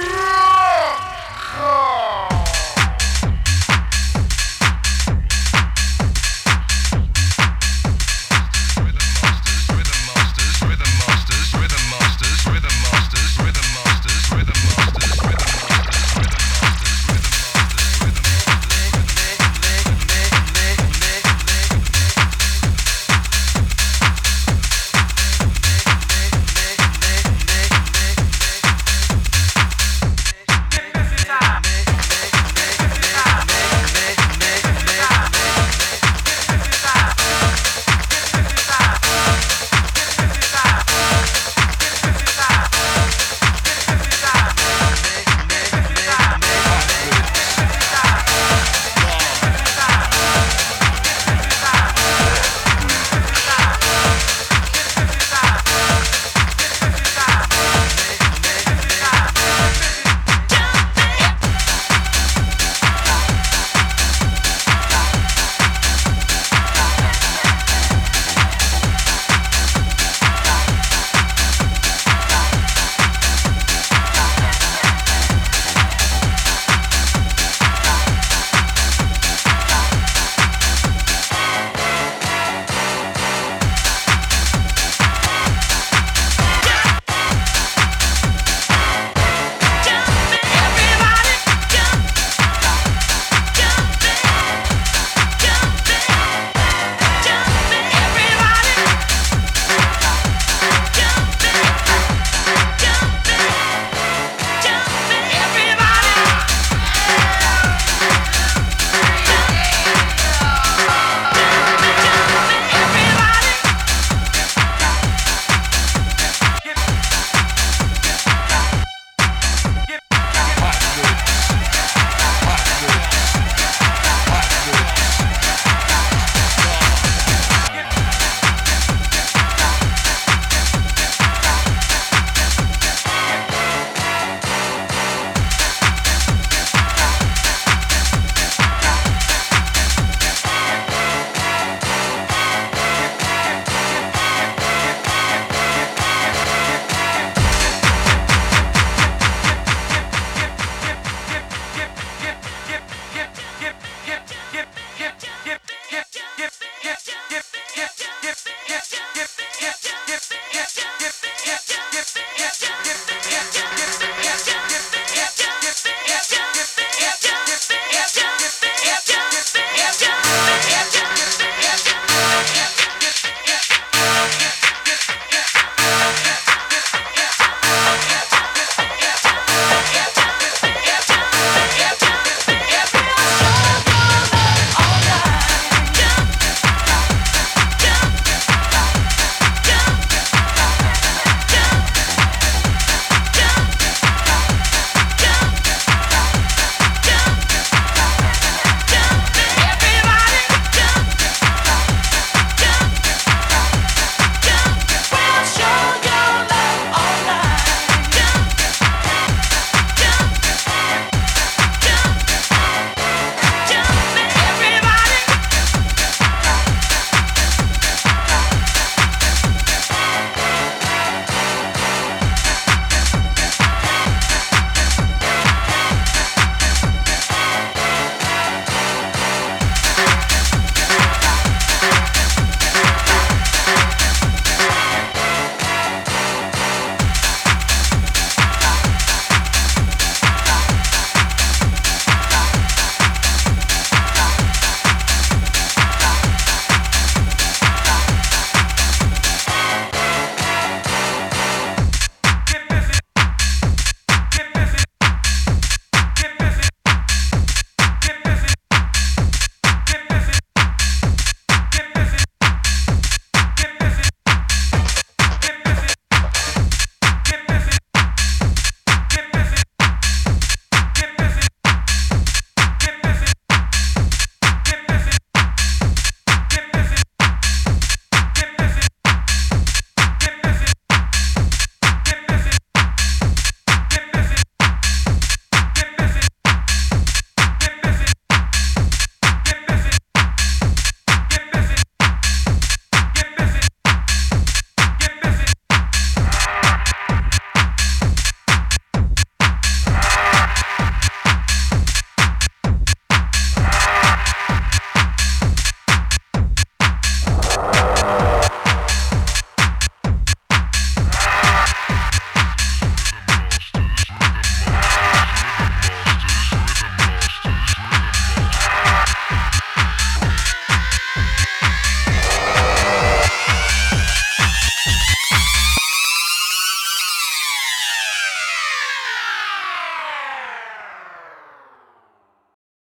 Ah!